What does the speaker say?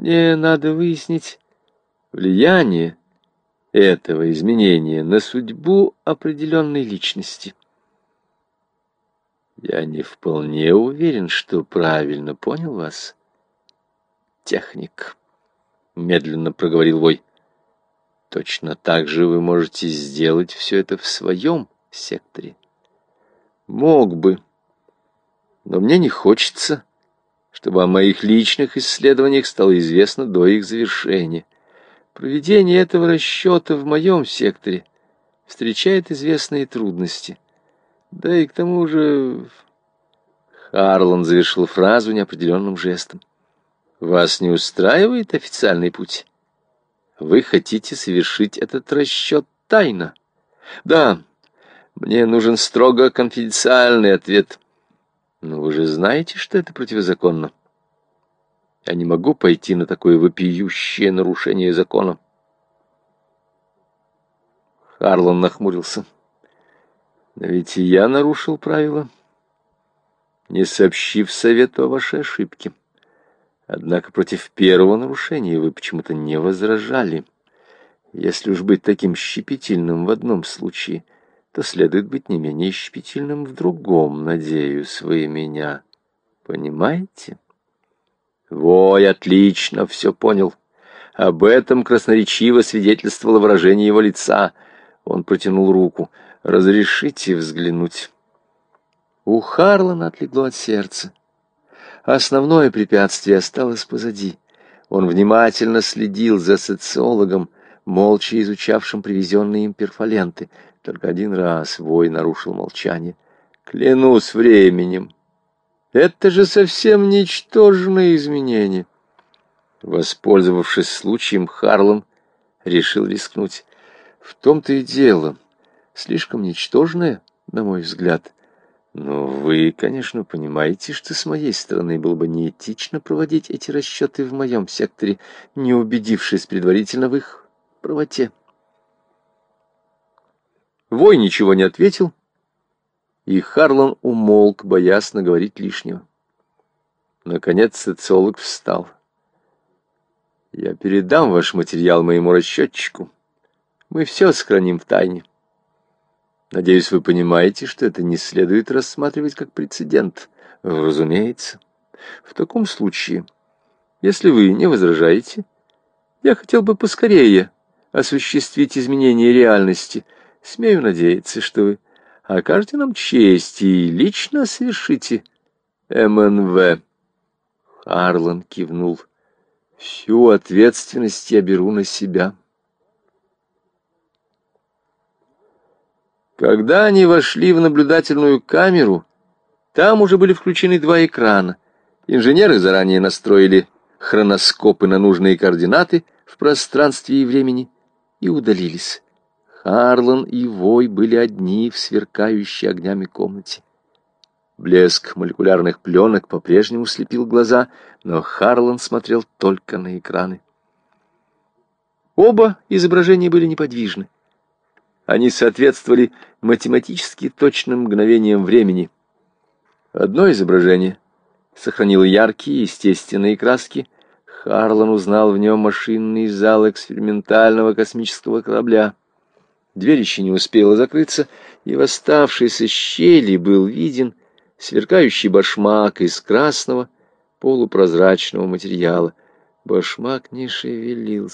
Мне надо выяснить влияние этого изменения на судьбу определенной личности. Я не вполне уверен, что правильно понял вас, техник, медленно проговорил Вой. Точно так же вы можете сделать все это в своем секторе. Мог бы, но мне не хочется, чтобы о моих личных исследованиях стало известно до их завершения. Проведение этого расчета в моем секторе встречает известные трудности. Да и к тому же... Харлан завершил фразу неопределенным жестом. «Вас не устраивает официальный путь? Вы хотите совершить этот расчет тайно?» «Да, мне нужен строго конфиденциальный ответ. Но вы же знаете, что это противозаконно. Я не могу пойти на такое вопиющее нарушение закона». Харлан нахмурился. Но ведь и я нарушил правила, не сообщив совету о вашей ошибке. Однако против первого нарушения вы почему-то не возражали. Если уж быть таким щепетильным в одном случае, то следует быть не менее щепетильным в другом, надеюсь, вы меня понимаете? Вой отлично все понял. Об этом красноречиво свидетельствовало выражение его лица. Он протянул руку — «Разрешите взглянуть?» У Харлана отлегло от сердца. Основное препятствие осталось позади. Он внимательно следил за социологом, молча изучавшим привезенные им перфоленты. Только один раз вой нарушил молчание. «Клянусь временем! Это же совсем ничтожное изменение!» Воспользовавшись случаем, Харлан решил рискнуть. «В том-то и дело...» слишком ничтожное, на мой взгляд. Но вы, конечно, понимаете, что с моей стороны было бы неэтично проводить эти расчеты в моем секторе, не убедившись предварительно в их правоте. Вой ничего не ответил, и Харлан умолк, боясь наговорить лишнего. Наконец социолог встал. «Я передам ваш материал моему расчетчику. Мы все сохраним в тайне. Надеюсь, вы понимаете, что это не следует рассматривать как прецедент. Разумеется. В таком случае, если вы не возражаете, я хотел бы поскорее осуществить изменение реальности. Смею надеяться, что вы окажете нам честь и лично совершите МНВ. Харлан кивнул. Всю ответственность я беру на себя. Когда они вошли в наблюдательную камеру, там уже были включены два экрана. Инженеры заранее настроили хроноскопы на нужные координаты в пространстве и времени и удалились. Харлан и Вой были одни в сверкающей огнями комнате. Блеск молекулярных пленок по-прежнему слепил глаза, но Харлан смотрел только на экраны. Оба изображения были неподвижны. Они соответствовали математически точным мгновениям времени. Одно изображение сохранило яркие естественные краски. Харлан узнал в нем машинный зал экспериментального космического корабля. Дверь еще не успела закрыться, и в оставшейся щели был виден сверкающий башмак из красного полупрозрачного материала. Башмак не шевелился.